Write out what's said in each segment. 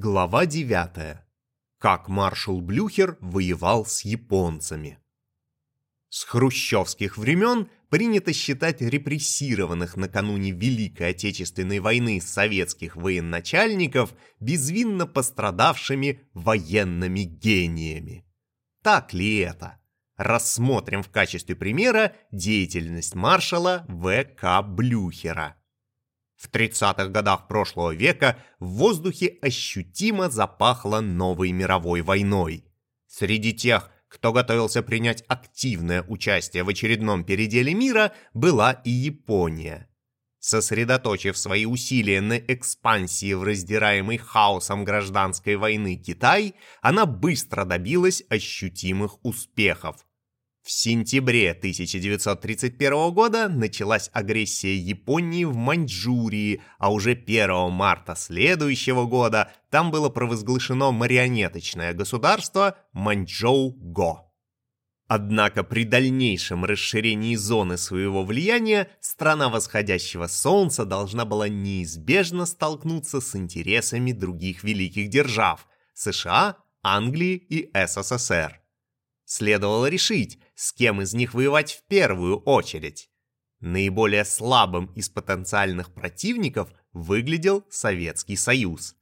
Глава 9. Как маршал Блюхер воевал с японцами. С хрущевских времен принято считать репрессированных накануне Великой Отечественной войны советских военачальников безвинно пострадавшими военными гениями. Так ли это? Рассмотрим в качестве примера деятельность маршала В.К. Блюхера. В 30-х годах прошлого века в воздухе ощутимо запахло новой мировой войной. Среди тех, кто готовился принять активное участие в очередном переделе мира, была и Япония. Сосредоточив свои усилия на экспансии в раздираемый хаосом гражданской войны Китай, она быстро добилась ощутимых успехов. В сентябре 1931 года началась агрессия Японии в Маньчжурии, а уже 1 марта следующего года там было провозглашено марионеточное государство Маньчжоу-Го. Однако при дальнейшем расширении зоны своего влияния страна восходящего солнца должна была неизбежно столкнуться с интересами других великих держав – США, Англии и СССР. Следовало решить, с кем из них воевать в первую очередь. Наиболее слабым из потенциальных противников выглядел Советский Союз.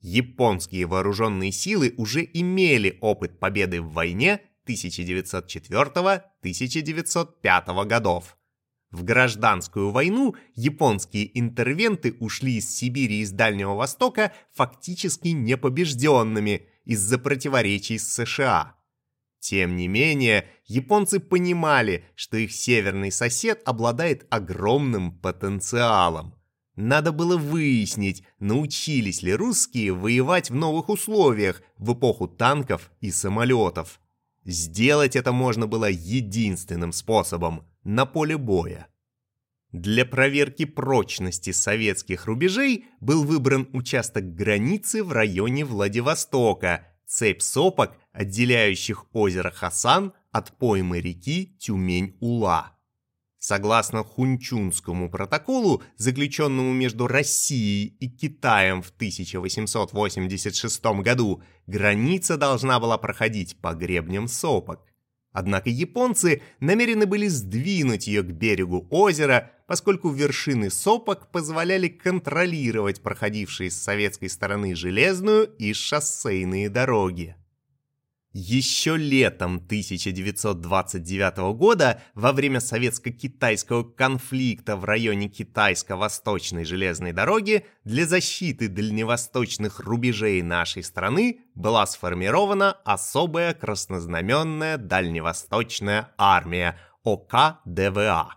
Японские вооруженные силы уже имели опыт победы в войне 1904-1905 годов. В гражданскую войну японские интервенты ушли из Сибири и из Дальнего Востока фактически непобежденными из-за противоречий с США. Тем не менее, японцы понимали, что их северный сосед обладает огромным потенциалом. Надо было выяснить, научились ли русские воевать в новых условиях в эпоху танков и самолетов. Сделать это можно было единственным способом – на поле боя. Для проверки прочности советских рубежей был выбран участок границы в районе Владивостока, цепь сопок, отделяющих озеро Хасан от поймы реки Тюмень-Ула. Согласно Хунчунскому протоколу, заключенному между Россией и Китаем в 1886 году, граница должна была проходить по гребням сопок. Однако японцы намерены были сдвинуть ее к берегу озера, поскольку вершины сопок позволяли контролировать проходившие с советской стороны железную и шоссейные дороги. Еще летом 1929 года, во время советско-китайского конфликта в районе Китайско-Восточной железной дороги, для защиты дальневосточных рубежей нашей страны была сформирована особая краснознаменная дальневосточная армия ОК-ДВА.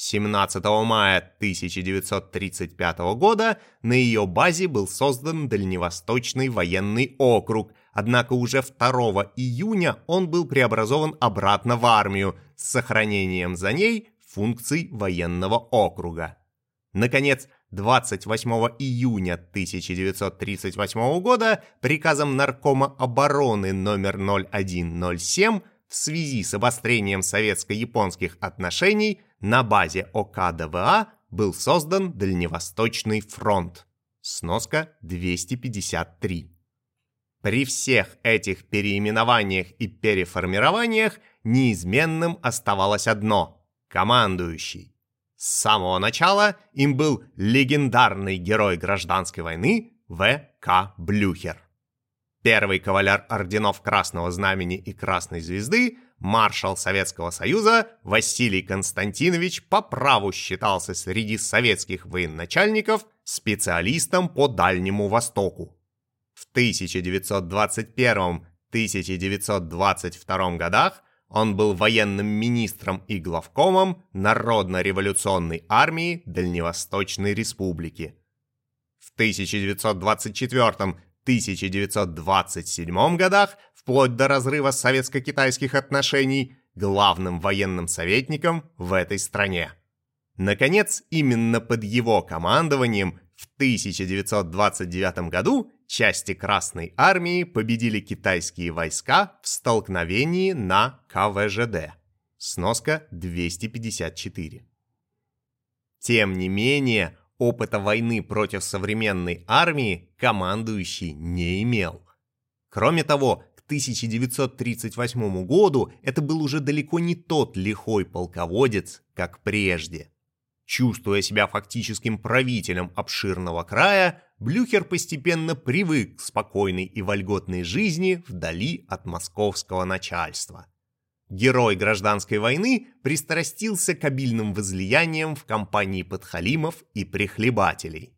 17 мая 1935 года на ее базе был создан Дальневосточный военный округ, однако уже 2 июня он был преобразован обратно в армию с сохранением за ней функций военного округа. Наконец, 28 июня 1938 года приказом Наркома обороны номер 0107 в связи с обострением советско-японских отношений на базе ОКДВА был создан Дальневосточный фронт. Сноска 253. При всех этих переименованиях и переформированиях неизменным оставалось одно – командующий. С самого начала им был легендарный герой гражданской войны В.К. Блюхер. Первый кавалер орденов Красного Знамени и Красной Звезды, маршал Советского Союза Василий Константинович по праву считался среди советских военачальников специалистом по Дальнему Востоку. В 1921-1922 годах он был военным министром и главкомом Народно-революционной армии Дальневосточной Республики. В 1924 1927 годах, вплоть до разрыва советско-китайских отношений, главным военным советником в этой стране. Наконец, именно под его командованием в 1929 году части Красной Армии победили китайские войска в столкновении на КВЖД. Сноска 254. Тем не менее, Опыта войны против современной армии командующий не имел. Кроме того, к 1938 году это был уже далеко не тот лихой полководец, как прежде. Чувствуя себя фактическим правителем обширного края, Блюхер постепенно привык к спокойной и вольготной жизни вдали от московского начальства. Герой гражданской войны пристрастился к обильным возлияниям в компании подхалимов и прихлебателей.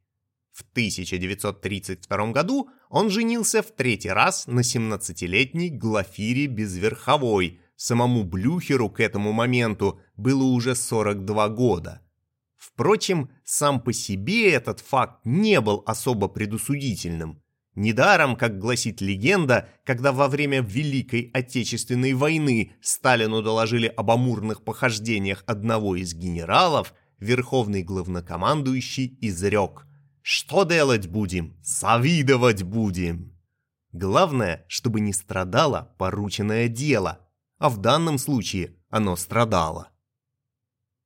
В 1932 году он женился в третий раз на 17-летней Глафире Безверховой. Самому Блюхеру к этому моменту было уже 42 года – Впрочем, сам по себе этот факт не был особо предусудительным. Недаром, как гласит легенда, когда во время Великой Отечественной войны Сталину доложили об амурных похождениях одного из генералов, верховный главнокомандующий изрек «Что делать будем? Завидовать будем!» Главное, чтобы не страдало порученное дело, а в данном случае оно страдало.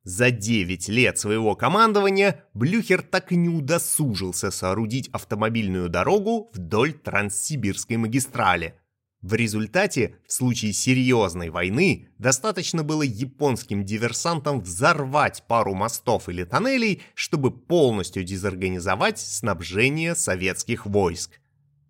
За 9 лет своего командования Блюхер так и не удосужился соорудить автомобильную дорогу вдоль Транссибирской магистрали. В результате, в случае серьезной войны, достаточно было японским диверсантам взорвать пару мостов или тоннелей, чтобы полностью дезорганизовать снабжение советских войск.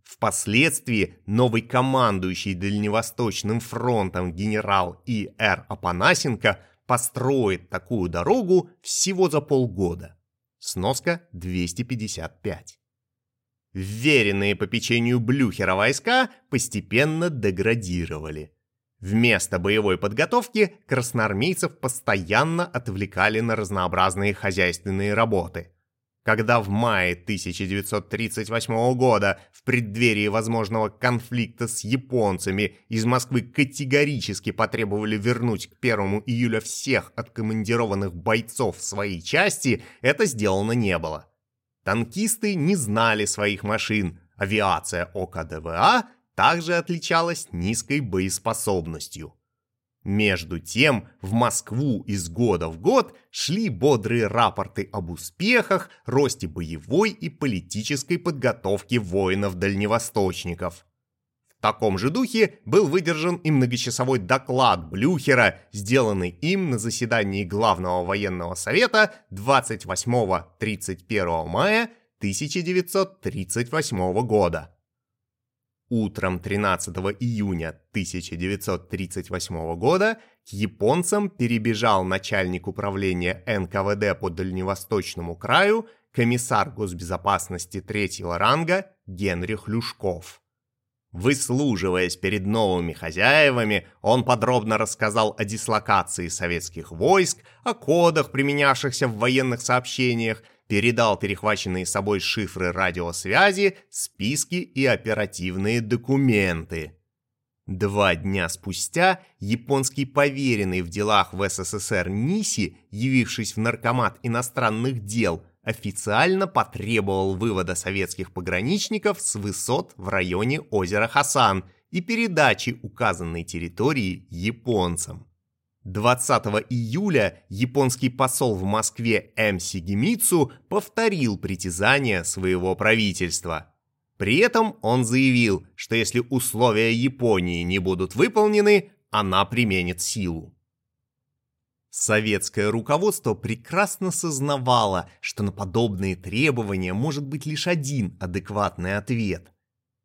Впоследствии новый командующий Дальневосточным фронтом генерал И.Р. Апанасенко – построит такую дорогу всего за полгода. Сноска 255. Вверенные по печенью Блюхера войска постепенно деградировали. Вместо боевой подготовки красноармейцев постоянно отвлекали на разнообразные хозяйственные работы. Когда в мае 1938 года, в преддверии возможного конфликта с японцами, из Москвы категорически потребовали вернуть к 1 июля всех откомандированных бойцов свои части, это сделано не было. Танкисты не знали своих машин, авиация ОКДВА также отличалась низкой боеспособностью. Между тем, в Москву из года в год шли бодрые рапорты об успехах, росте боевой и политической подготовки воинов-дальневосточников. В таком же духе был выдержан и многочасовой доклад Блюхера, сделанный им на заседании Главного военного совета 28-31 мая 1938 года. Утром 13 июня 1938 года к японцам перебежал начальник управления НКВД по Дальневосточному краю комиссар госбезопасности третьего ранга Генрих Люшков. Выслуживаясь перед новыми хозяевами, он подробно рассказал о дислокации советских войск, о кодах, применявшихся в военных сообщениях, передал перехваченные собой шифры радиосвязи, списки и оперативные документы. Два дня спустя японский поверенный в делах в СССР Ниси, явившись в наркомат иностранных дел, официально потребовал вывода советских пограничников с высот в районе озера Хасан и передачи указанной территории японцам. 20 июля японский посол в Москве М. Сигемицу повторил притязания своего правительства. При этом он заявил, что если условия Японии не будут выполнены, она применит силу. Советское руководство прекрасно сознавало, что на подобные требования может быть лишь один адекватный ответ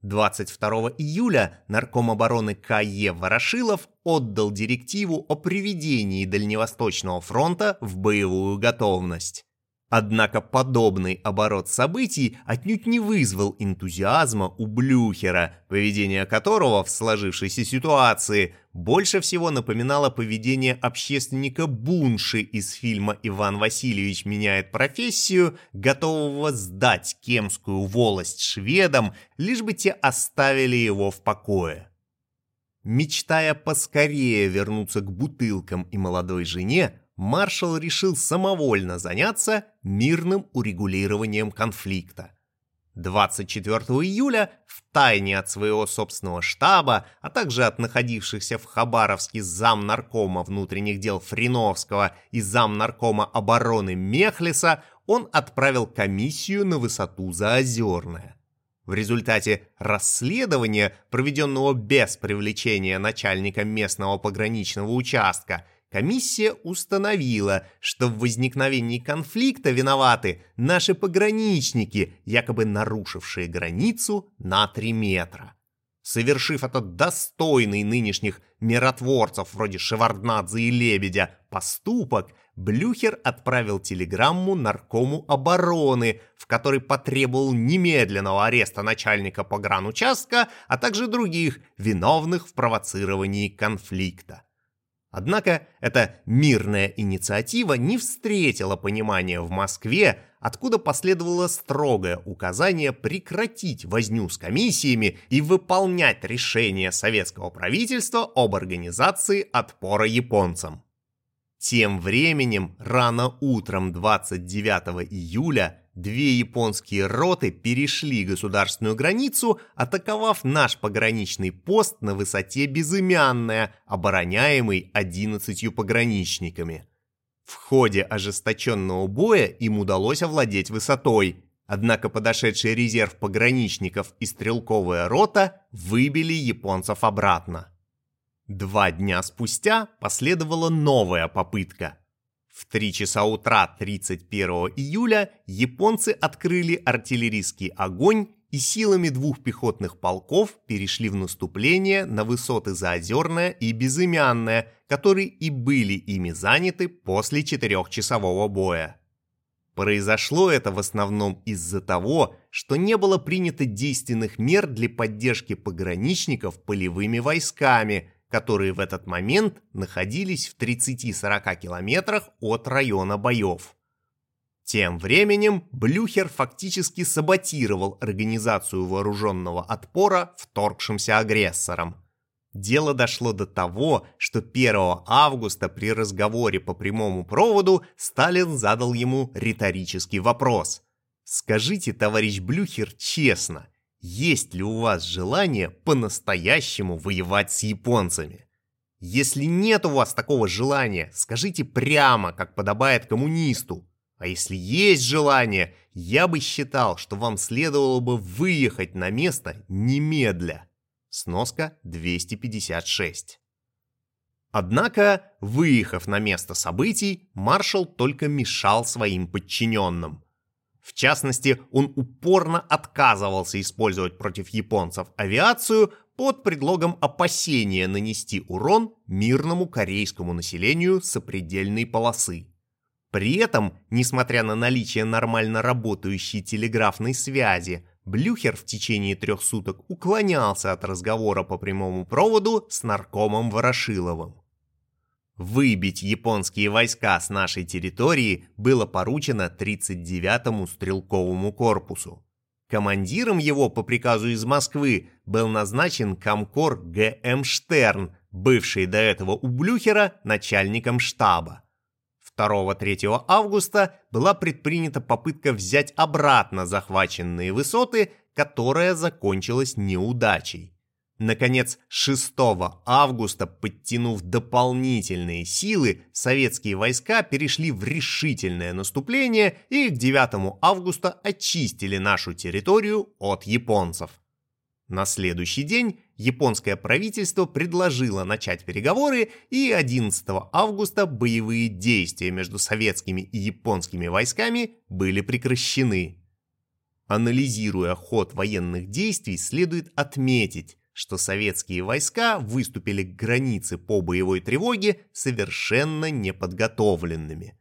22 июля нарком обороны К.Е. Ворошилов отдал директиву о приведении Дальневосточного фронта в боевую готовность. Однако подобный оборот событий отнюдь не вызвал энтузиазма у Блюхера, поведение которого в сложившейся ситуации больше всего напоминало поведение общественника Бунши из фильма «Иван Васильевич меняет профессию», готового сдать кемскую волость шведам, лишь бы те оставили его в покое. Мечтая поскорее вернуться к бутылкам и молодой жене, маршал решил самовольно заняться мирным урегулированием конфликта. 24 июля в тайне от своего собственного штаба, а также от находившихся в Хабаровске замнаркома внутренних дел Фриновского и замнаркома обороны Мехлиса, он отправил комиссию на высоту Заозерная. В результате расследования, проведенного без привлечения начальника местного пограничного участка, комиссия установила, что в возникновении конфликта виноваты наши пограничники, якобы нарушившие границу на 3 метра. Совершив этот достойный нынешних миротворцев вроде Шеварднадзе и Лебедя поступок, Блюхер отправил телеграмму наркому обороны, в которой потребовал немедленного ареста начальника погранучастка, а также других, виновных в провоцировании конфликта. Однако эта мирная инициатива не встретила понимания в Москве, откуда последовало строгое указание прекратить возню с комиссиями и выполнять решение советского правительства об организации отпора японцам. Тем временем, рано утром 29 июля, две японские роты перешли государственную границу, атаковав наш пограничный пост на высоте Безымянная, обороняемый 11 пограничниками. В ходе ожесточенного боя им удалось овладеть высотой, однако подошедший резерв пограничников и стрелковая рота выбили японцев обратно. Два дня спустя последовала новая попытка. В 3 часа утра 31 июля японцы открыли артиллерийский огонь и силами двух пехотных полков перешли в наступление на высоты Заозерная и Безымянная, которые и были ими заняты после четырехчасового боя. Произошло это в основном из-за того, что не было принято действенных мер для поддержки пограничников полевыми войсками – которые в этот момент находились в 30-40 километрах от района боев. Тем временем Блюхер фактически саботировал организацию вооруженного отпора вторгшимся агрессором. Дело дошло до того, что 1 августа при разговоре по прямому проводу Сталин задал ему риторический вопрос. «Скажите, товарищ Блюхер, честно – есть ли у вас желание по-настоящему воевать с японцами? Если нет у вас такого желания, скажите прямо, как подобает коммунисту. А если есть желание, я бы считал, что вам следовало бы выехать на место немедля. Сноска 256. Однако, выехав на место событий, маршал только мешал своим подчиненным – в частности, он упорно отказывался использовать против японцев авиацию под предлогом опасения нанести урон мирному корейскому населению сопредельной полосы. При этом, несмотря на наличие нормально работающей телеграфной связи, Блюхер в течение трех суток уклонялся от разговора по прямому проводу с наркомом Ворошиловым. Выбить японские войска с нашей территории было поручено 39-му стрелковому корпусу. Командиром его по приказу из Москвы был назначен комкор Г.М. Штерн, бывший до этого у Блюхера начальником штаба. 2-3 августа была предпринята попытка взять обратно захваченные высоты, которая закончилась неудачей. Наконец, 6 августа, подтянув дополнительные силы, советские войска перешли в решительное наступление и к 9 августа очистили нашу территорию от японцев. На следующий день японское правительство предложило начать переговоры, и 11 августа боевые действия между советскими и японскими войсками были прекращены. Анализируя ход военных действий, следует отметить, что советские войска выступили к границе по боевой тревоге совершенно неподготовленными.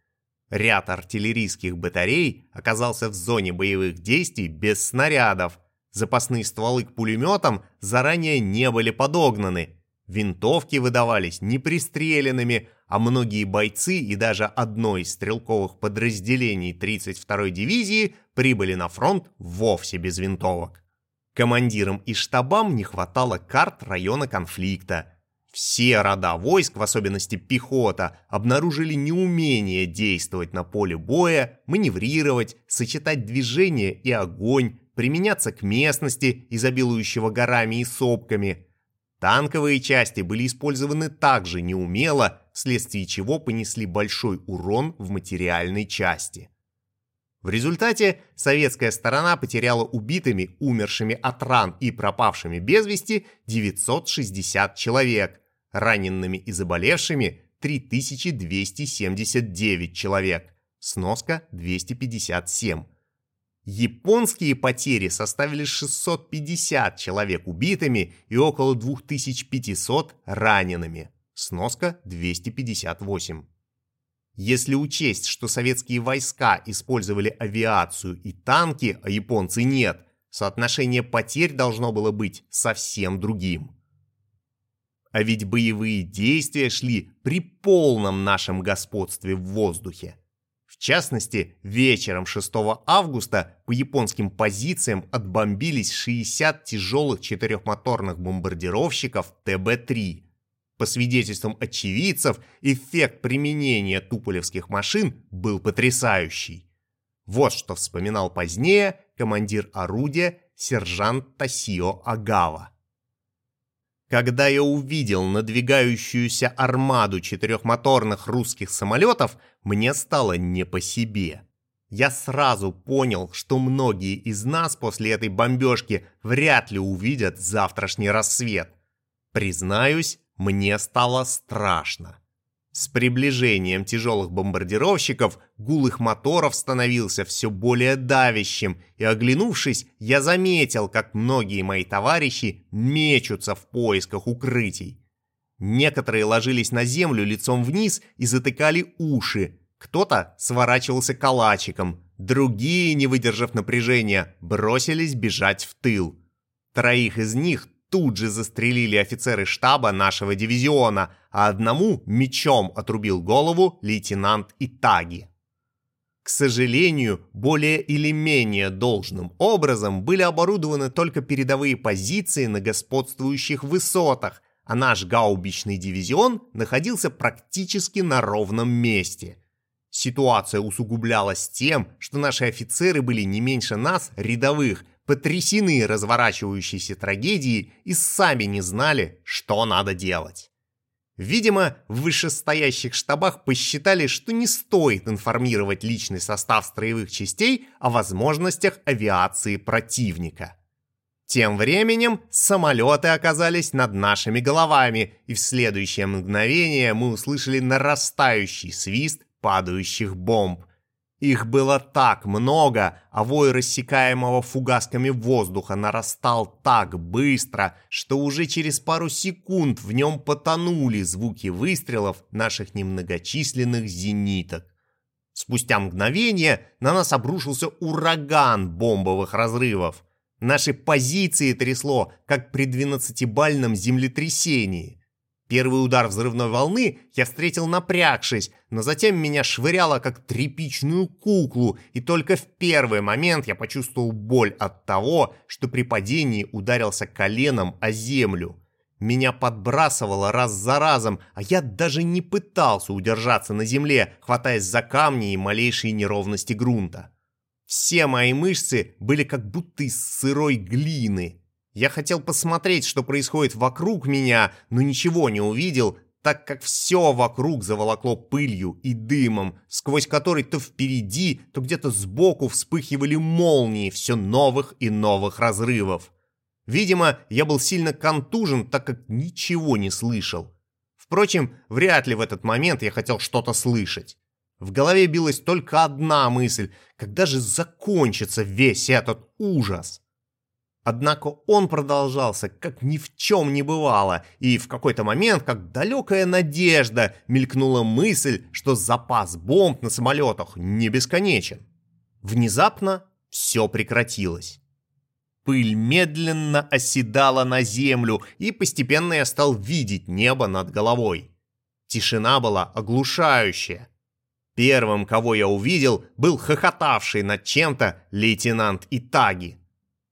Ряд артиллерийских батарей оказался в зоне боевых действий без снарядов. Запасные стволы к пулеметам заранее не были подогнаны. Винтовки выдавались непристреленными, а многие бойцы и даже одно из стрелковых подразделений 32-й дивизии прибыли на фронт вовсе без винтовок. Командирам и штабам не хватало карт района конфликта. Все рода войск, в особенности пехота, обнаружили неумение действовать на поле боя, маневрировать, сочетать движение и огонь, применяться к местности, изобилующего горами и сопками. Танковые части были использованы также неумело, вследствие чего понесли большой урон в материальной части. В результате советская сторона потеряла убитыми, умершими от ран и пропавшими без вести 960 человек, ранеными и заболевшими 3279 человек, сноска 257. Японские потери составили 650 человек убитыми и около 2500 ранеными, сноска 258. Если учесть, что советские войска использовали авиацию и танки, а японцы нет, соотношение потерь должно было быть совсем другим. А ведь боевые действия шли при полном нашем господстве в воздухе. В частности, вечером 6 августа по японским позициям отбомбились 60 тяжелых четырехмоторных бомбардировщиков ТБ-3. По свидетельствам очевидцев, эффект применения туполевских машин был потрясающий. Вот что вспоминал позднее командир орудия сержант Тасио Агава. Когда я увидел надвигающуюся армаду четырехмоторных русских самолетов, мне стало не по себе. Я сразу понял, что многие из нас после этой бомбежки вряд ли увидят завтрашний рассвет. Признаюсь, мне стало страшно. С приближением тяжелых бомбардировщиков гул их моторов становился все более давящим, и оглянувшись, я заметил, как многие мои товарищи мечутся в поисках укрытий. Некоторые ложились на землю лицом вниз и затыкали уши, кто-то сворачивался калачиком, другие, не выдержав напряжения, бросились бежать в тыл. Троих из них тут же застрелили офицеры штаба нашего дивизиона, а одному мечом отрубил голову лейтенант Итаги. К сожалению, более или менее должным образом были оборудованы только передовые позиции на господствующих высотах, а наш гаубичный дивизион находился практически на ровном месте. Ситуация усугублялась тем, что наши офицеры были не меньше нас, рядовых, потрясены разворачивающейся трагедией и сами не знали, что надо делать. Видимо, в вышестоящих штабах посчитали, что не стоит информировать личный состав строевых частей о возможностях авиации противника. Тем временем самолеты оказались над нашими головами, и в следующее мгновение мы услышали нарастающий свист падающих бомб. Их было так много, а вой рассекаемого фугасками воздуха нарастал так быстро, что уже через пару секунд в нем потонули звуки выстрелов наших немногочисленных зениток. Спустя мгновение на нас обрушился ураган бомбовых разрывов. Наши позиции трясло, как при двенадцатибальном землетрясении. Первый удар взрывной волны я встретил напрягшись, но затем меня швыряло как тряпичную куклу, и только в первый момент я почувствовал боль от того, что при падении ударился коленом о землю. Меня подбрасывало раз за разом, а я даже не пытался удержаться на земле, хватаясь за камни и малейшие неровности грунта. Все мои мышцы были как будто из сырой глины. Я хотел посмотреть, что происходит вокруг меня, но ничего не увидел, так как все вокруг заволокло пылью и дымом, сквозь который то впереди, то где-то сбоку вспыхивали молнии все новых и новых разрывов. Видимо, я был сильно контужен, так как ничего не слышал. Впрочем, вряд ли в этот момент я хотел что-то слышать. В голове билась только одна мысль, когда же закончится весь этот ужас? Однако он продолжался, как ни в чем не бывало, и в какой-то момент, как далекая надежда, мелькнула мысль, что запас бомб на самолетах не бесконечен. Внезапно все прекратилось. Пыль медленно оседала на землю, и постепенно я стал видеть небо над головой. Тишина была оглушающая. Первым, кого я увидел, был хохотавший над чем-то лейтенант Итаги.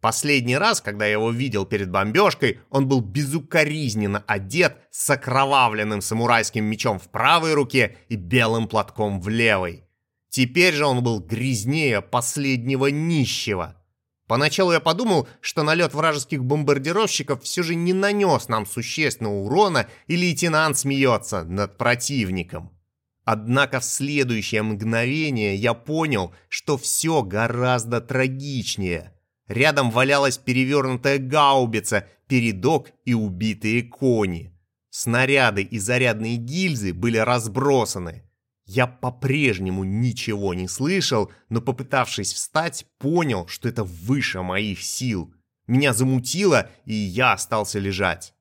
Последний раз, когда я его видел перед бомбежкой, он был безукоризненно одет с окровавленным самурайским мечом в правой руке и белым платком в левой. Теперь же он был грязнее последнего нищего. Поначалу я подумал, что налет вражеских бомбардировщиков все же не нанес нам существенного урона, и лейтенант смеется над противником. Однако в следующее мгновение я понял, что все гораздо трагичнее. Рядом валялась перевернутая гаубица, передок и убитые кони. Снаряды и зарядные гильзы были разбросаны. Я по-прежнему ничего не слышал, но попытавшись встать, понял, что это выше моих сил. Меня замутило, и я остался лежать.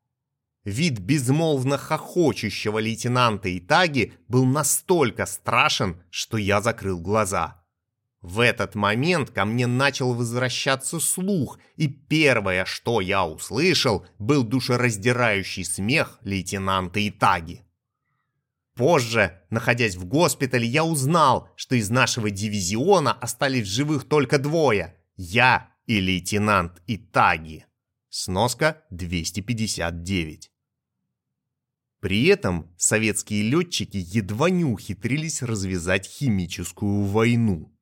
Вид безмолвно хохочущего лейтенанта Итаги был настолько страшен, что я закрыл глаза. В этот момент ко мне начал возвращаться слух, и первое, что я услышал, был душераздирающий смех лейтенанта Итаги. Позже, находясь в госпитале, я узнал, что из нашего дивизиона остались в живых только двое – я и лейтенант Итаги. Сноска 259. При этом советские летчики едва не ухитрились развязать химическую войну.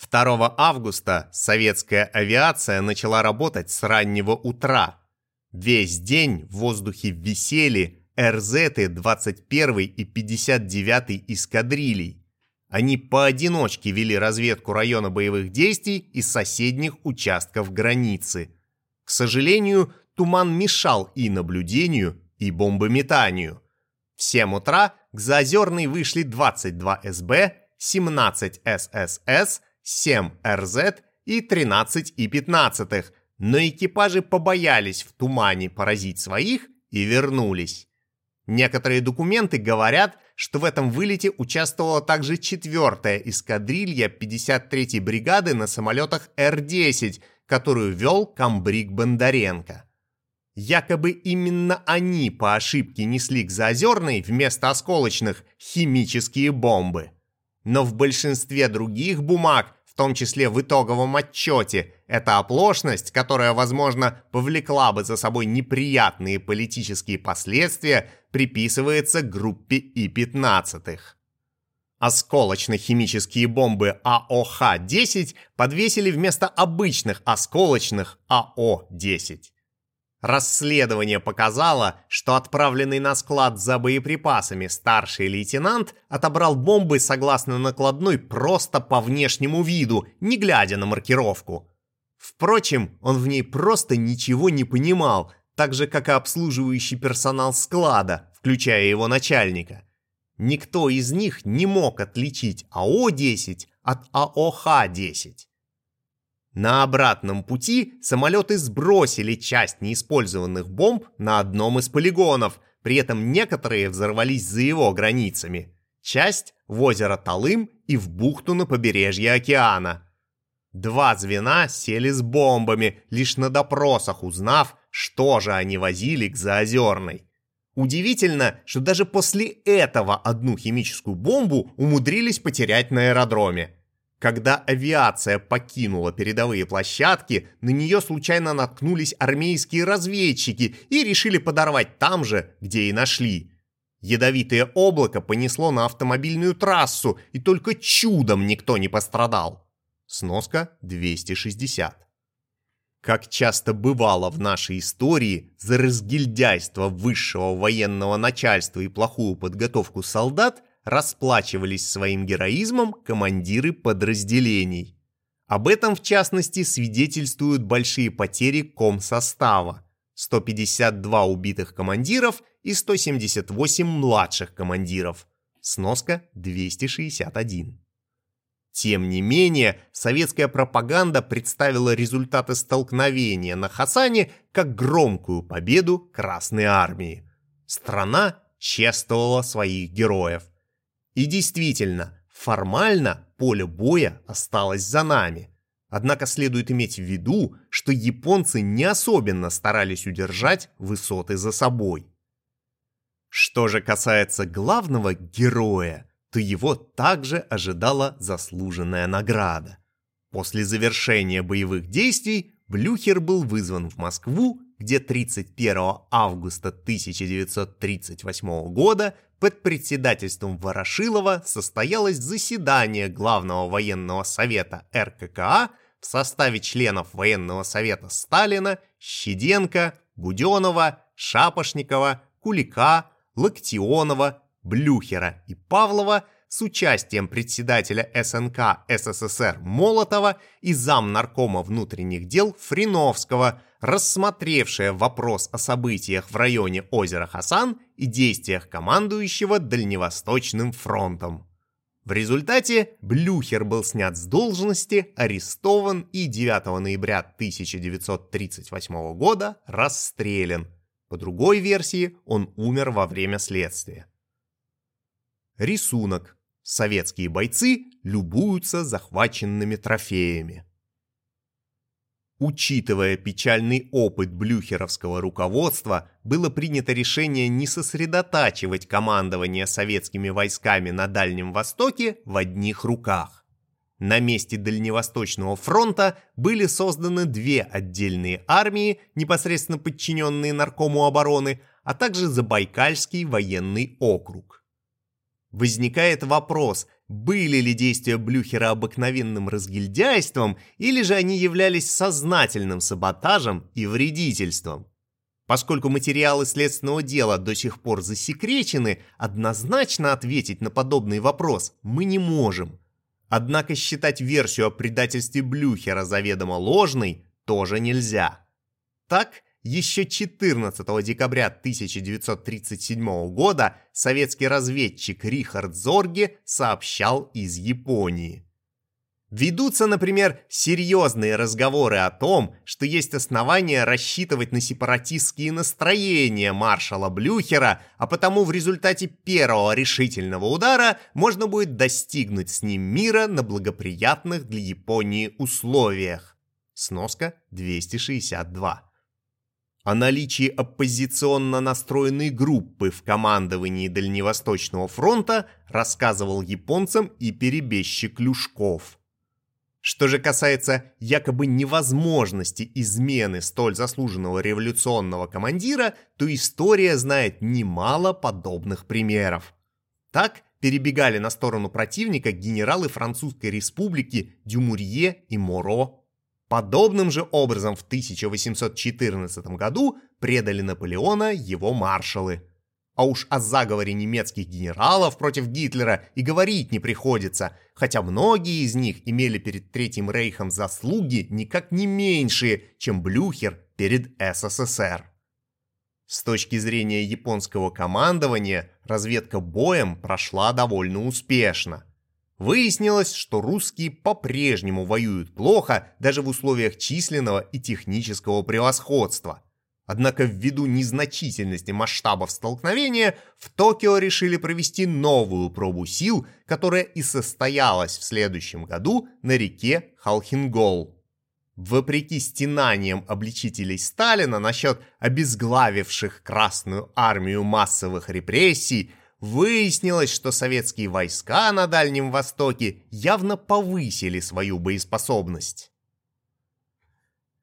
2 августа советская авиация начала работать с раннего утра. Весь день в воздухе висели РЗ 21 и 59 эскадрилий. Они поодиночке вели разведку района боевых действий и соседних участков границы. К сожалению, туман мешал и наблюдению, и бомбометанию. В 7 утра к Заозерной вышли 22 СБ, 17 ССС, 7 РЗ и 13 И-15, но экипажи побоялись в тумане поразить своих и вернулись. Некоторые документы говорят, что в этом вылете участвовала также 4-я эскадрилья 53-й бригады на самолетах Р-10, которую вел комбриг Бондаренко. Якобы именно они по ошибке несли к Заозерной вместо осколочных химические бомбы. Но в большинстве других бумаг, том числе в итоговом отчете, эта оплошность, которая, возможно, повлекла бы за собой неприятные политические последствия, приписывается группе И-15. Осколочно-химические бомбы АОХ-10 подвесили вместо обычных осколочных АО-10. Расследование показало, что отправленный на склад за боеприпасами старший лейтенант отобрал бомбы согласно накладной просто по внешнему виду, не глядя на маркировку. Впрочем, он в ней просто ничего не понимал, так же, как и обслуживающий персонал склада, включая его начальника. Никто из них не мог отличить АО-10 от АОХ-10. На обратном пути самолеты сбросили часть неиспользованных бомб на одном из полигонов, при этом некоторые взорвались за его границами. Часть в озеро Талым и в бухту на побережье океана. Два звена сели с бомбами, лишь на допросах узнав, что же они возили к Заозерной. Удивительно, что даже после этого одну химическую бомбу умудрились потерять на аэродроме. Когда авиация покинула передовые площадки, на нее случайно наткнулись армейские разведчики и решили подорвать там же, где и нашли. Ядовитое облако понесло на автомобильную трассу, и только чудом никто не пострадал. Сноска 260. Как часто бывало в нашей истории, за разгильдяйство высшего военного начальства и плохую подготовку солдат расплачивались своим героизмом командиры подразделений. Об этом, в частности, свидетельствуют большие потери комсостава. 152 убитых командиров и 178 младших командиров. Сноска 261. Тем не менее, советская пропаганда представила результаты столкновения на Хасане как громкую победу Красной Армии. Страна чествовала своих героев – и действительно, формально поле боя осталось за нами. Однако следует иметь в виду, что японцы не особенно старались удержать высоты за собой. Что же касается главного героя, то его также ожидала заслуженная награда. После завершения боевых действий Блюхер был вызван в Москву, где 31 августа 1938 года под председательством Ворошилова состоялось заседание Главного военного совета РККА в составе членов военного совета Сталина, Щеденко, Буденова, Шапошникова, Кулика, Локтионова, Блюхера и Павлова с участием председателя СНК СССР Молотова и зам наркома внутренних дел Фриновского, рассмотревшая вопрос о событиях в районе озера Хасан и действиях командующего Дальневосточным фронтом. В результате Блюхер был снят с должности, арестован и 9 ноября 1938 года расстрелян. По другой версии, он умер во время следствия. Рисунок. Советские бойцы любуются захваченными трофеями. Учитывая печальный опыт блюхеровского руководства, было принято решение не сосредотачивать командование советскими войсками на Дальнем Востоке в одних руках. На месте Дальневосточного фронта были созданы две отдельные армии, непосредственно подчиненные Наркому обороны, а также Забайкальский военный округ. Возникает вопрос, были ли действия Блюхера обыкновенным разгильдяйством, или же они являлись сознательным саботажем и вредительством. Поскольку материалы следственного дела до сих пор засекречены, однозначно ответить на подобный вопрос мы не можем. Однако считать версию о предательстве Блюхера заведомо ложной тоже нельзя. Так, еще 14 декабря 1937 года советский разведчик Рихард Зорге сообщал из Японии. Ведутся, например, серьезные разговоры о том, что есть основания рассчитывать на сепаратистские настроения маршала Блюхера, а потому в результате первого решительного удара можно будет достигнуть с ним мира на благоприятных для Японии условиях. Сноска 262 о наличии оппозиционно настроенной группы в командовании Дальневосточного фронта рассказывал японцам и перебежчик Люшков. Что же касается якобы невозможности измены столь заслуженного революционного командира, то история знает немало подобных примеров. Так перебегали на сторону противника генералы Французской республики Дюмурье и Моро Подобным же образом в 1814 году предали Наполеона его маршалы. А уж о заговоре немецких генералов против Гитлера и говорить не приходится, хотя многие из них имели перед Третьим Рейхом заслуги никак не меньшие, чем Блюхер перед СССР. С точки зрения японского командования, разведка боем прошла довольно успешно. Выяснилось, что русские по-прежнему воюют плохо даже в условиях численного и технического превосходства. Однако ввиду незначительности масштабов столкновения в Токио решили провести новую пробу сил, которая и состоялась в следующем году на реке Халхингол. Вопреки стенаниям обличителей Сталина насчет обезглавивших Красную армию массовых репрессий, выяснилось, что советские войска на Дальнем Востоке явно повысили свою боеспособность.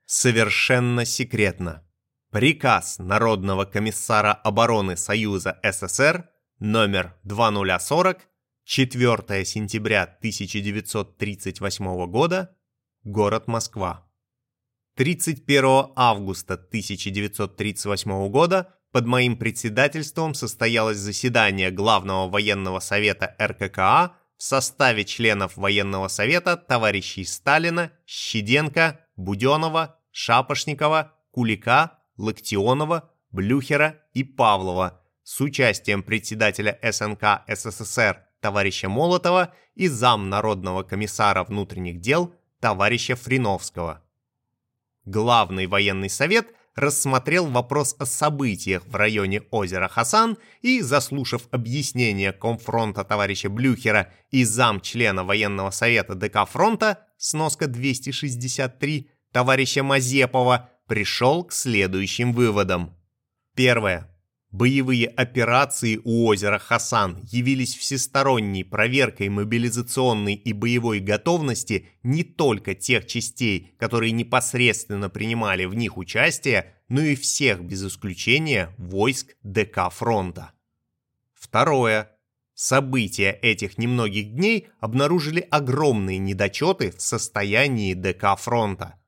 Совершенно секретно. Приказ Народного комиссара обороны Союза СССР номер 2040 4 сентября 1938 года, город Москва. 31 августа 1938 года под моим председательством состоялось заседание Главного военного совета РККА в составе членов военного совета товарищей Сталина, Щеденко, Буденова, Шапошникова, Кулика, Локтионова, Блюхера и Павлова с участием председателя СНК СССР товарища Молотова и зам Народного комиссара внутренних дел товарища Фриновского. Главный военный совет – рассмотрел вопрос о событиях в районе озера Хасан и, заслушав объяснение комфронта товарища Блюхера и замчлена военного совета ДК фронта, сноска 263, товарища Мазепова, пришел к следующим выводам. Первое. Боевые операции у озера Хасан явились всесторонней проверкой мобилизационной и боевой готовности не только тех частей, которые непосредственно принимали в них участие, но и всех без исключения войск ДК фронта. Второе. События этих немногих дней обнаружили огромные недочеты в состоянии ДК фронта –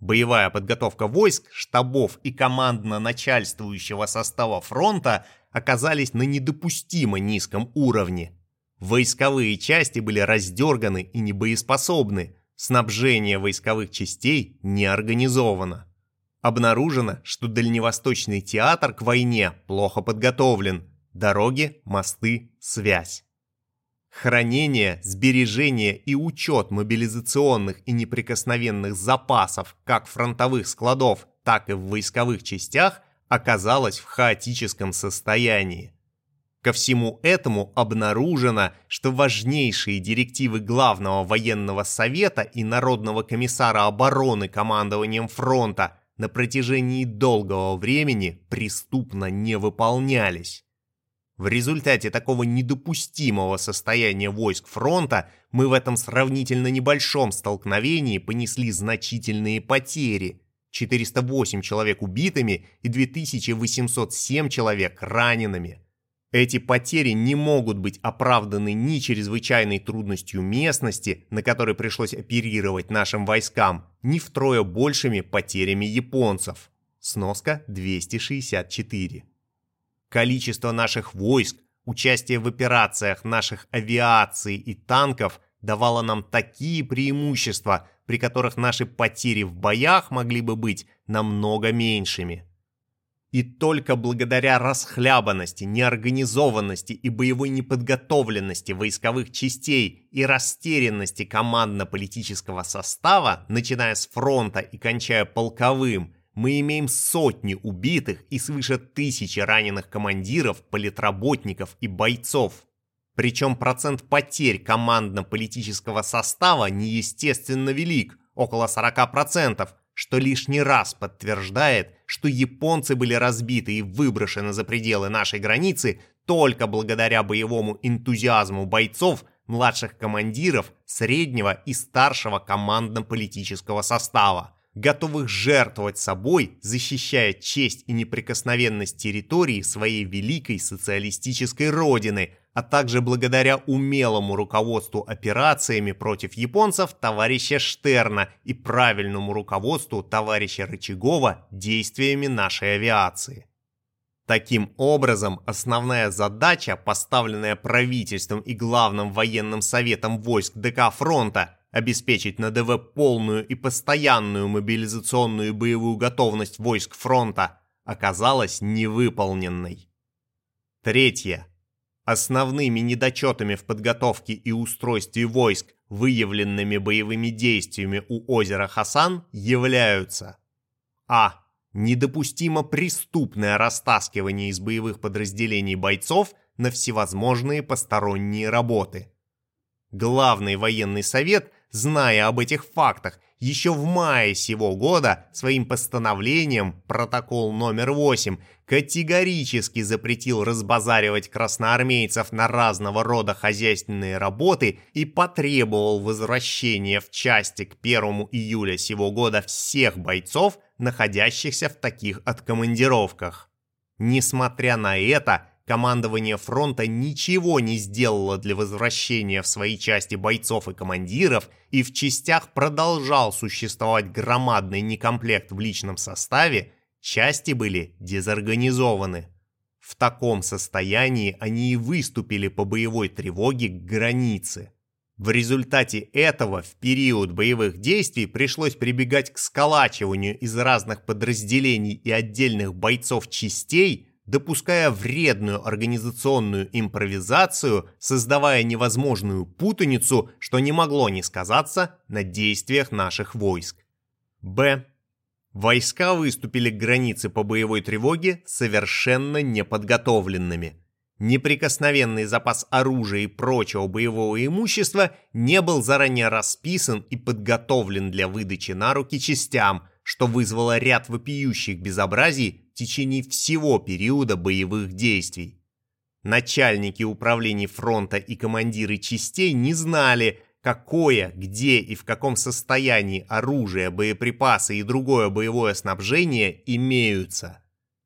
Боевая подготовка войск, штабов и командно-начальствующего состава фронта оказались на недопустимо низком уровне. Войсковые части были раздерганы и небоеспособны, снабжение войсковых частей не организовано. Обнаружено, что Дальневосточный театр к войне плохо подготовлен, дороги, мосты, связь. Хранение, сбережение и учет мобилизационных и неприкосновенных запасов как фронтовых складов, так и в войсковых частях оказалось в хаотическом состоянии. Ко всему этому обнаружено, что важнейшие директивы Главного военного совета и Народного комиссара обороны командованием фронта на протяжении долгого времени преступно не выполнялись. В результате такого недопустимого состояния войск фронта мы в этом сравнительно небольшом столкновении понесли значительные потери. 408 человек убитыми и 2807 человек ранеными. Эти потери не могут быть оправданы ни чрезвычайной трудностью местности, на которой пришлось оперировать нашим войскам, ни втрое большими потерями японцев. Сноска 264 количество наших войск, участие в операциях наших авиации и танков давало нам такие преимущества, при которых наши потери в боях могли бы быть намного меньшими. И только благодаря расхлябанности, неорганизованности и боевой неподготовленности войсковых частей и растерянности командно-политического состава, начиная с фронта и кончая полковым, мы имеем сотни убитых и свыше тысячи раненых командиров, политработников и бойцов. Причем процент потерь командно-политического состава неестественно велик, около 40%, что лишний раз подтверждает, что японцы были разбиты и выброшены за пределы нашей границы только благодаря боевому энтузиазму бойцов, младших командиров, среднего и старшего командно-политического состава готовых жертвовать собой, защищая честь и неприкосновенность территории своей великой социалистической родины, а также благодаря умелому руководству операциями против японцев товарища Штерна и правильному руководству товарища Рычагова действиями нашей авиации. Таким образом, основная задача, поставленная правительством и главным военным советом войск ДК фронта, обеспечить на ДВ полную и постоянную мобилизационную боевую готовность войск фронта, оказалась невыполненной. Третье. Основными недочетами в подготовке и устройстве войск, выявленными боевыми действиями у озера Хасан, являются А. Недопустимо преступное растаскивание из боевых подразделений бойцов на всевозможные посторонние работы. Главный военный совет зная об этих фактах, еще в мае сего года своим постановлением протокол номер 8 категорически запретил разбазаривать красноармейцев на разного рода хозяйственные работы и потребовал возвращения в части к 1 июля сего года всех бойцов, находящихся в таких откомандировках. Несмотря на это, командование фронта ничего не сделало для возвращения в свои части бойцов и командиров, и в частях продолжал существовать громадный некомплект в личном составе, части были дезорганизованы. В таком состоянии они и выступили по боевой тревоге к границе. В результате этого в период боевых действий пришлось прибегать к сколачиванию из разных подразделений и отдельных бойцов частей – допуская вредную организационную импровизацию, создавая невозможную путаницу, что не могло не сказаться на действиях наших войск. Б. Войска выступили к границе по боевой тревоге совершенно неподготовленными. Неприкосновенный запас оружия и прочего боевого имущества не был заранее расписан и подготовлен для выдачи на руки частям, что вызвало ряд вопиющих безобразий в течение всего периода боевых действий. Начальники управлений фронта и командиры частей не знали, какое, где и в каком состоянии оружие, боеприпасы и другое боевое снабжение имеются.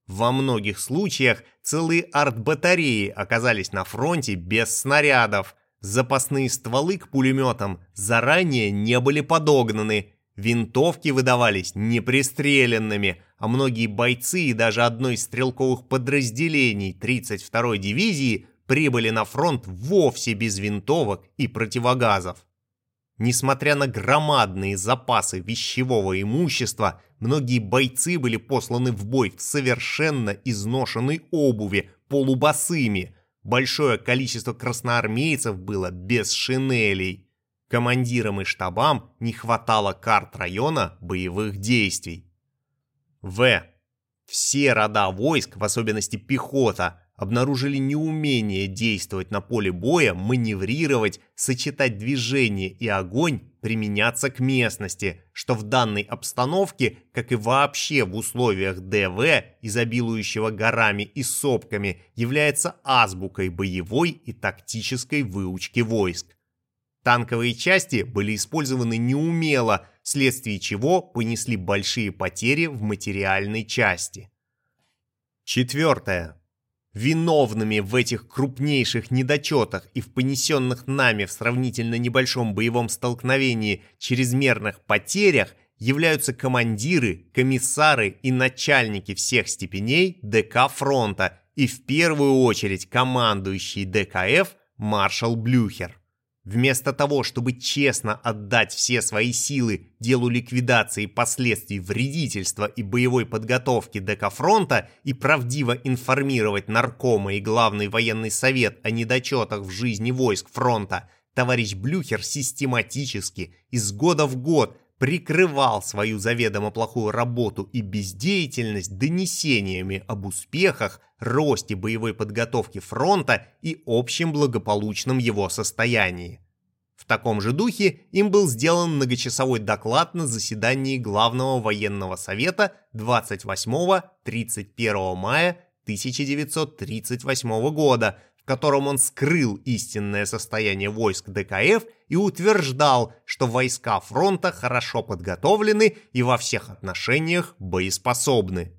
Во многих случаях целые артбатареи оказались на фронте без снарядов, запасные стволы к пулеметам заранее не были подогнаны, Винтовки выдавались непристреленными, а многие бойцы и даже одно из стрелковых подразделений 32-й дивизии прибыли на фронт вовсе без винтовок и противогазов. Несмотря на громадные запасы вещевого имущества, многие бойцы были посланы в бой в совершенно изношенной обуви, полубосыми. Большое количество красноармейцев было без шинелей. Командирам и штабам не хватало карт района боевых действий. В. Все рода войск, в особенности пехота, обнаружили неумение действовать на поле боя, маневрировать, сочетать движение и огонь, применяться к местности, что в данной обстановке, как и вообще в условиях ДВ, изобилующего горами и сопками, является азбукой боевой и тактической выучки войск. Танковые части были использованы неумело, вследствие чего понесли большие потери в материальной части. Четвертое. Виновными в этих крупнейших недочетах и в понесенных нами в сравнительно небольшом боевом столкновении чрезмерных потерях являются командиры, комиссары и начальники всех степеней ДК фронта и в первую очередь командующий ДКФ маршал Блюхер. Вместо того, чтобы честно отдать все свои силы делу ликвидации последствий вредительства и боевой подготовки Декафронта и правдиво информировать наркома и главный военный совет о недочетах в жизни войск фронта, товарищ Блюхер систематически из года в год прикрывал свою заведомо плохую работу и бездеятельность донесениями об успехах, росте боевой подготовки фронта и общем благополучном его состоянии. В таком же духе им был сделан многочасовой доклад на заседании Главного военного совета 28-31 мая 1938 года, котором он скрыл истинное состояние войск ДКФ и утверждал, что войска фронта хорошо подготовлены и во всех отношениях боеспособны.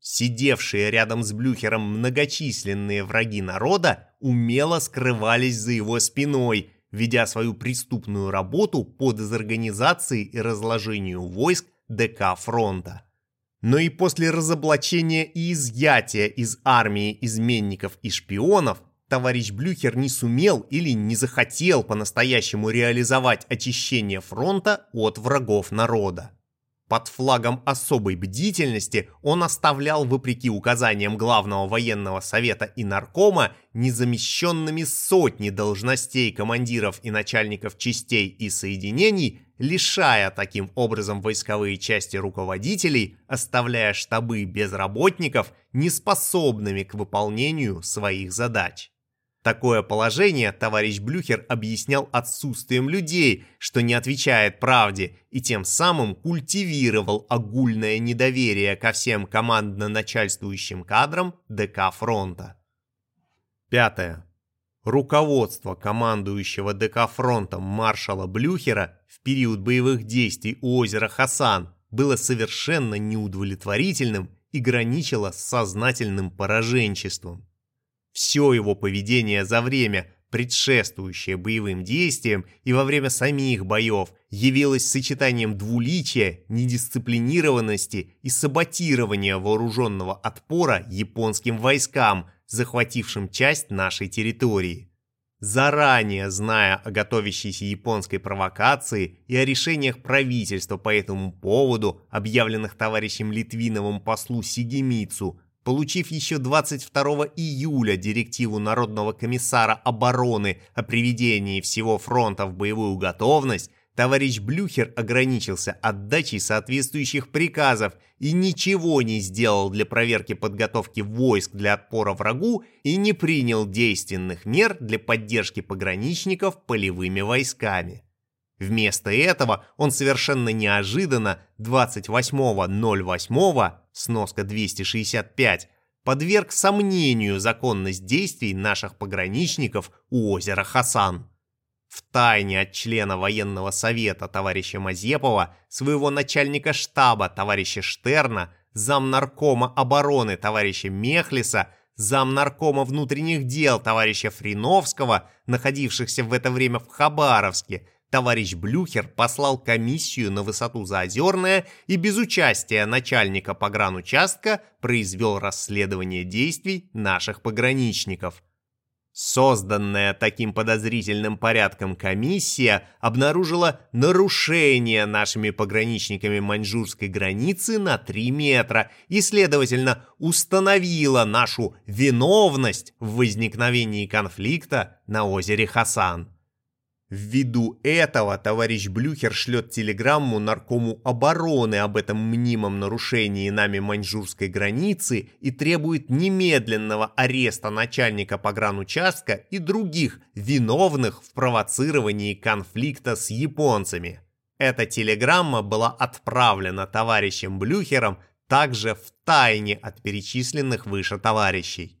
Сидевшие рядом с Блюхером многочисленные враги народа умело скрывались за его спиной, ведя свою преступную работу по дезорганизации и разложению войск ДК фронта но и после разоблачения и изъятия из армии изменников и шпионов товарищ Блюхер не сумел или не захотел по-настоящему реализовать очищение фронта от врагов народа. Под флагом особой бдительности он оставлял, вопреки указаниям Главного военного совета и наркома, незамещенными сотни должностей командиров и начальников частей и соединений, лишая таким образом войсковые части руководителей, оставляя штабы без работников, неспособными к выполнению своих задач. Такое положение товарищ Блюхер объяснял отсутствием людей, что не отвечает правде, и тем самым культивировал огульное недоверие ко всем командно-начальствующим кадрам ДК фронта. Пятое. Руководство командующего ДК фронтом маршала Блюхера в период боевых действий у озера Хасан было совершенно неудовлетворительным и граничило с сознательным пораженчеством. Все его поведение за время, предшествующее боевым действиям и во время самих боев, явилось сочетанием двуличия, недисциплинированности и саботирования вооруженного отпора японским войскам, захватившим часть нашей территории. Заранее зная о готовящейся японской провокации и о решениях правительства по этому поводу, объявленных товарищем Литвиновым послу Сигемицу, Получив еще 22 июля директиву Народного комиссара обороны о приведении всего фронта в боевую готовность, товарищ Блюхер ограничился отдачей соответствующих приказов и ничего не сделал для проверки подготовки войск для отпора врагу и не принял действенных мер для поддержки пограничников полевыми войсками. Вместо этого он совершенно неожиданно 28.08, сноска 265, подверг сомнению законность действий наших пограничников у озера Хасан. В тайне от члена военного совета товарища Мазепова, своего начальника штаба товарища Штерна, замнаркома обороны товарища Мехлиса, замнаркома внутренних дел товарища Фриновского, находившихся в это время в Хабаровске, товарищ Блюхер послал комиссию на высоту Заозерная и без участия начальника погранучастка произвел расследование действий наших пограничников. Созданная таким подозрительным порядком комиссия обнаружила нарушение нашими пограничниками маньчжурской границы на 3 метра и, следовательно, установила нашу виновность в возникновении конфликта на озере Хасан. Ввиду этого товарищ Блюхер шлет телеграмму наркому обороны об этом мнимом нарушении нами маньчжурской границы и требует немедленного ареста начальника погранучастка и других виновных в провоцировании конфликта с японцами. Эта телеграмма была отправлена товарищем Блюхером также в тайне от перечисленных выше товарищей.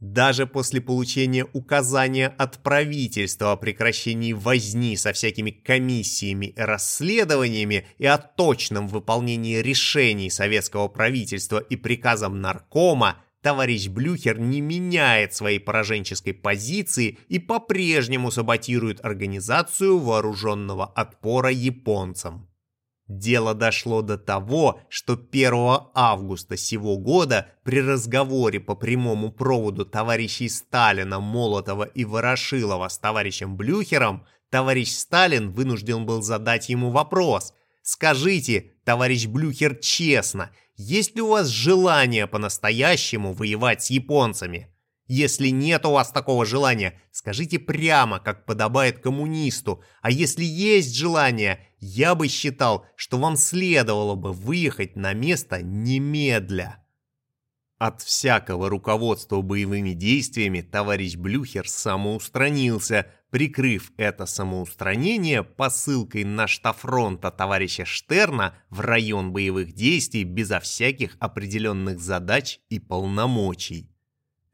Даже после получения указания от правительства о прекращении возни со всякими комиссиями и расследованиями и о точном выполнении решений советского правительства и приказом наркома, товарищ Блюхер не меняет своей пораженческой позиции и по-прежнему саботирует организацию вооруженного отпора японцам. Дело дошло до того, что 1 августа сего года при разговоре по прямому проводу товарищей Сталина, Молотова и Ворошилова с товарищем Блюхером, товарищ Сталин вынужден был задать ему вопрос. «Скажите, товарищ Блюхер, честно, есть ли у вас желание по-настоящему воевать с японцами?» Если нет у вас такого желания, скажите прямо, как подобает коммунисту. А если есть желание, я бы считал, что вам следовало бы выехать на место немедля. От всякого руководства боевыми действиями товарищ Блюхер самоустранился, прикрыв это самоустранение посылкой на штафронта товарища Штерна в район боевых действий безо всяких определенных задач и полномочий.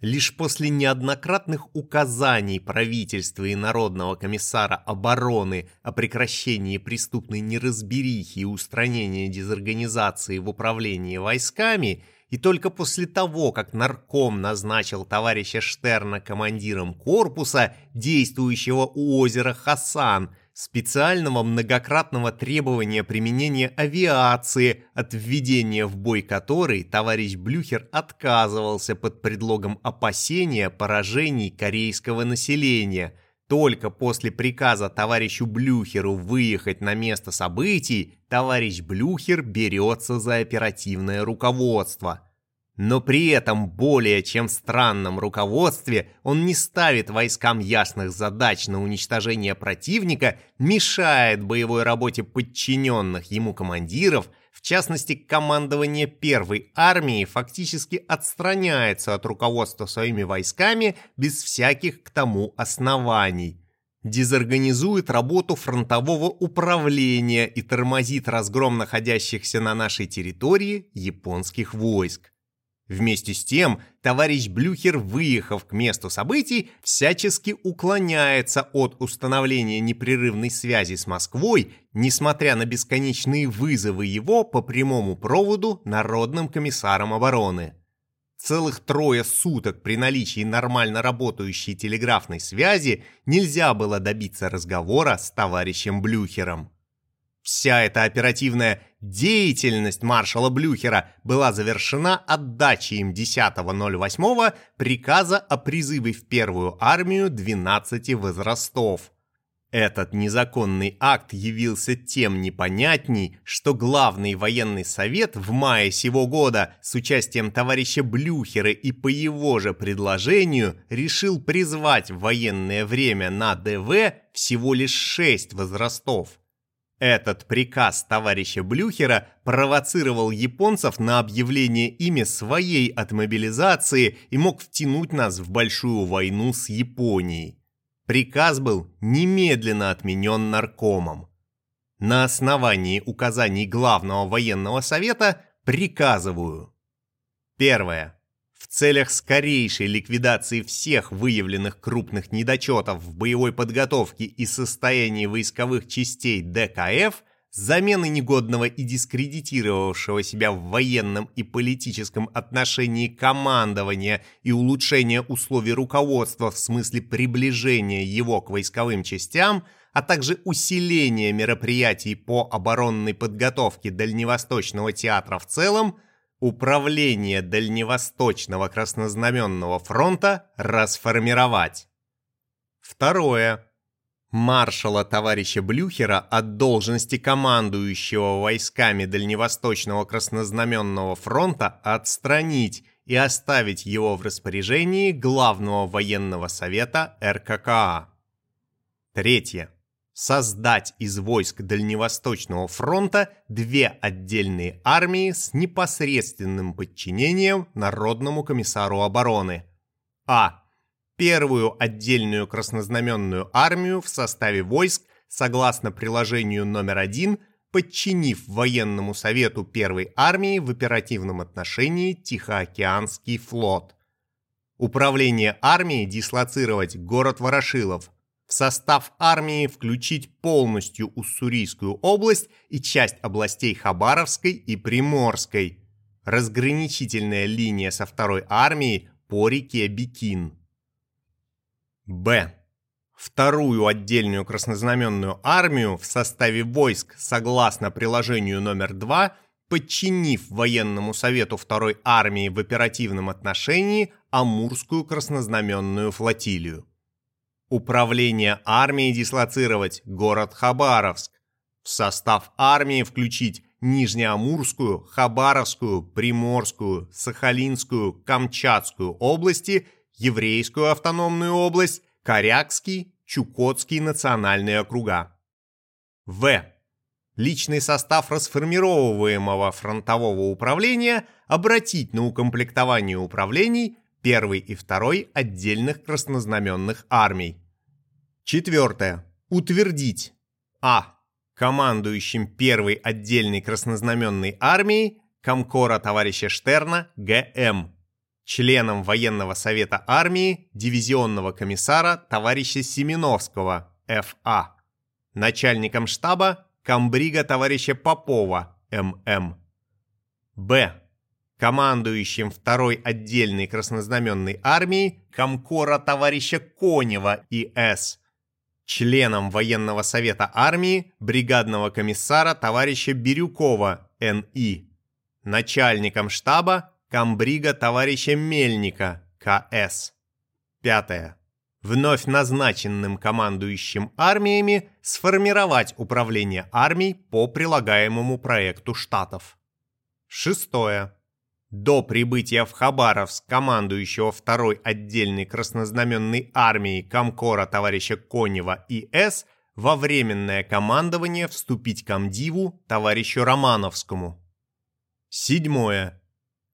Лишь после неоднократных указаний правительства и Народного комиссара обороны о прекращении преступной неразберихи и устранении дезорганизации в управлении войсками, и только после того, как нарком назначил товарища Штерна командиром корпуса, действующего у озера Хасан, специального многократного требования применения авиации, от введения в бой которой товарищ Блюхер отказывался под предлогом опасения поражений корейского населения. Только после приказа товарищу Блюхеру выехать на место событий, товарищ Блюхер берется за оперативное руководство – но при этом более чем в странном руководстве он не ставит войскам ясных задач на уничтожение противника, мешает боевой работе подчиненных ему командиров, в частности командование первой армии фактически отстраняется от руководства своими войсками без всяких к тому оснований дезорганизует работу фронтового управления и тормозит разгром находящихся на нашей территории японских войск. Вместе с тем, товарищ Блюхер, выехав к месту событий, всячески уклоняется от установления непрерывной связи с Москвой, несмотря на бесконечные вызовы его по прямому проводу Народным комиссаром обороны. Целых трое суток при наличии нормально работающей телеграфной связи нельзя было добиться разговора с товарищем Блюхером. Вся эта оперативная деятельность маршала Блюхера была завершена отдачей им 10.08 приказа о призыве в первую армию 12 возрастов. Этот незаконный акт явился тем непонятней, что главный военный совет в мае сего года с участием товарища Блюхера и по его же предложению решил призвать в военное время на ДВ всего лишь шесть возрастов. Этот приказ товарища Блюхера провоцировал японцев на объявление ими своей отмобилизации и мог втянуть нас в большую войну с Японией. Приказ был немедленно отменен наркомом. На основании указаний Главного военного совета приказываю. Первое. Целях скорейшей ликвидации всех выявленных крупных недочетов в боевой подготовке и состоянии войсковых частей ДКФ, замены негодного и дискредитировавшего себя в военном и политическом отношении командования и улучшения условий руководства в смысле приближения его к войсковым частям – а также усиление мероприятий по оборонной подготовке Дальневосточного театра в целом, управление Дальневосточного краснознаменного фронта расформировать. Второе. Маршала товарища Блюхера от должности командующего войсками Дальневосточного краснознаменного фронта отстранить и оставить его в распоряжении Главного военного совета РККА. Третье. Создать из войск Дальневосточного фронта две отдельные армии с непосредственным подчинением Народному комиссару обороны. А. Первую отдельную краснознаменную армию в составе войск согласно приложению номер один – подчинив военному совету первой армии в оперативном отношении Тихоокеанский флот. Управление армией дислоцировать город Ворошилов. В состав армии включить полностью Уссурийскую область и часть областей Хабаровской и Приморской. Разграничительная линия со второй армией по реке Бикин. Б вторую отдельную краснознаменную армию в составе войск согласно приложению номер 2, подчинив военному совету второй армии в оперативном отношении Амурскую краснознаменную флотилию. Управление армией дислоцировать город Хабаровск. В состав армии включить Нижнеамурскую, Хабаровскую, Приморскую, Сахалинскую, Камчатскую области, Еврейскую автономную область, Корякский, Чукотский национальные округа. В. Личный состав расформировываемого фронтового управления обратить на укомплектование управлений первой и второй отдельных краснознаменных армий. Четвертое. Утвердить. А. Командующим первой отдельной краснознаменной армией Комкора товарища Штерна Г.М членом военного совета армии дивизионного комиссара товарища Семеновского, Ф.А., начальником штаба комбрига товарища Попова, М.М. Б. Командующим второй отдельной краснознаменной армии комкора товарища Конева И.С. Членом военного совета армии бригадного комиссара товарища Бирюкова, Н.И. Начальником штаба комбрига товарища Мельника, КС. Пятое. Вновь назначенным командующим армиями сформировать управление армий по прилагаемому проекту штатов. Шестое. До прибытия в Хабаровск командующего второй отдельной краснознаменной армией Комкора товарища Конева И.С. во временное командование вступить комдиву товарищу Романовскому. Седьмое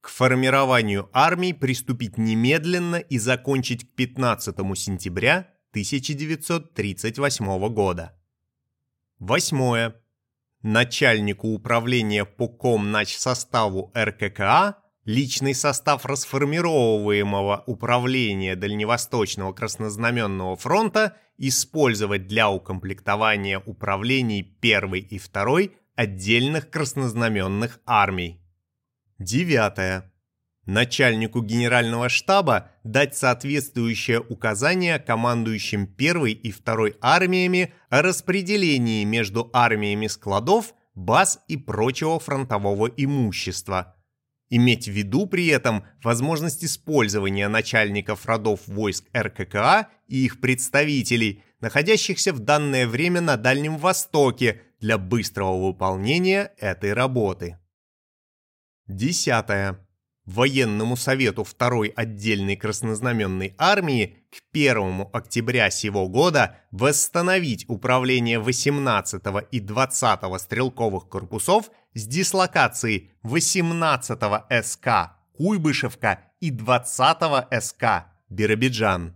к формированию армий приступить немедленно и закончить к 15 сентября 1938 года. Восьмое. Начальнику управления по комначсоставу РККА личный состав расформировываемого управления Дальневосточного Краснознаменного фронта использовать для укомплектования управлений 1 и 2 отдельных краснознаменных армий. Девятое. Начальнику генерального штаба дать соответствующее указание командующим первой и второй армиями о распределении между армиями складов, баз и прочего фронтового имущества. Иметь в виду при этом возможность использования начальников родов войск РККА и их представителей, находящихся в данное время на Дальнем Востоке, для быстрого выполнения этой работы. Десятое. Военному совету второй отдельной краснознаменной армии к 1 октября сего года восстановить управление 18 и 20 стрелковых корпусов с дислокацией 18 СК Куйбышевка и 20 СК Биробиджан.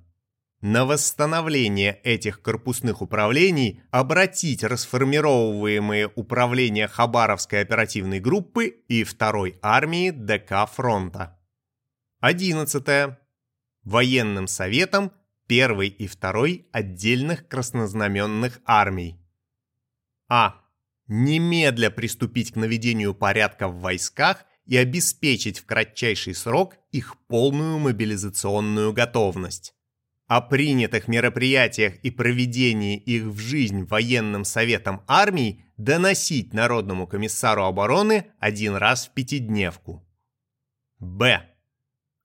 На восстановление этих корпусных управлений обратить расформировываемые управления Хабаровской оперативной группы и 2 армии ДК фронта. 11. Военным советом 1 и 2 отдельных краснознаменных армий. А. Немедля приступить к наведению порядка в войсках и обеспечить в кратчайший срок их полную мобилизационную готовность. о принятых мероприятиях и проведении их в жизнь военным советом армий доносить Народному комиссару обороны один раз в пятидневку. Б.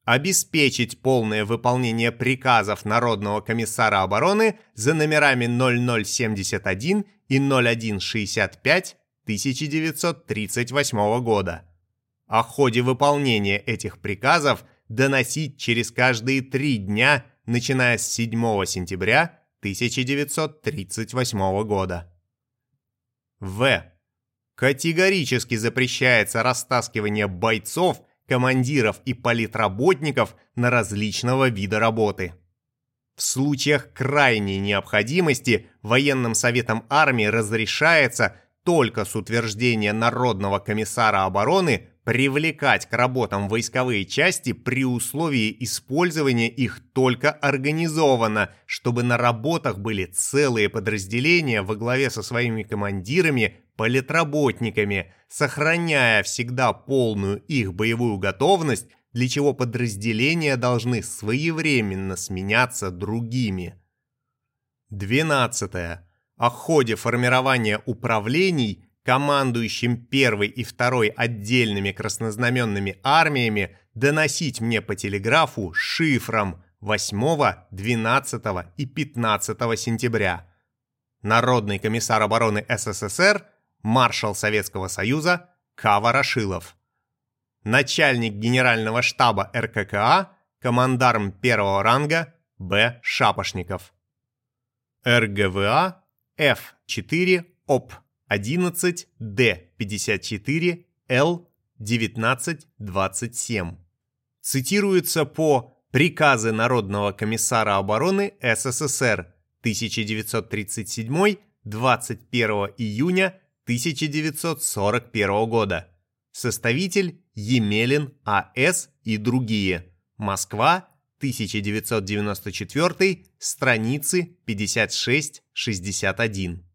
Обеспечить полное выполнение приказов Народного комиссара обороны за номерами 0071 и 0165 1938 года. О ходе выполнения этих приказов доносить через каждые три дня начиная с 7 сентября 1938 года. В. Категорически запрещается растаскивание бойцов, командиров и политработников на различного вида работы. В случаях крайней необходимости военным советом армии разрешается только с утверждения Народного комиссара обороны привлекать к работам войсковые части при условии использования их только организованно, чтобы на работах были целые подразделения во главе со своими командирами, политработниками, сохраняя всегда полную их боевую готовность, для чего подразделения должны своевременно сменяться другими. 12. О ходе формирования управлений командующим первой и второй отдельными краснознаменными армиями доносить мне по телеграфу шифром 8, 12 и 15 сентября. Народный комиссар обороны СССР, маршал Советского Союза К. Ворошилов. Начальник генерального штаба РККА, командарм первого ранга Б. Шапошников. РГВА Ф4 ОП 11 Д 54 Л 1927. Цитируется по «Приказы Народного комиссара обороны СССР 1937 21 июня 1941 года». Составитель Емелин А.С. и другие. Москва, 1994, страницы 56-61.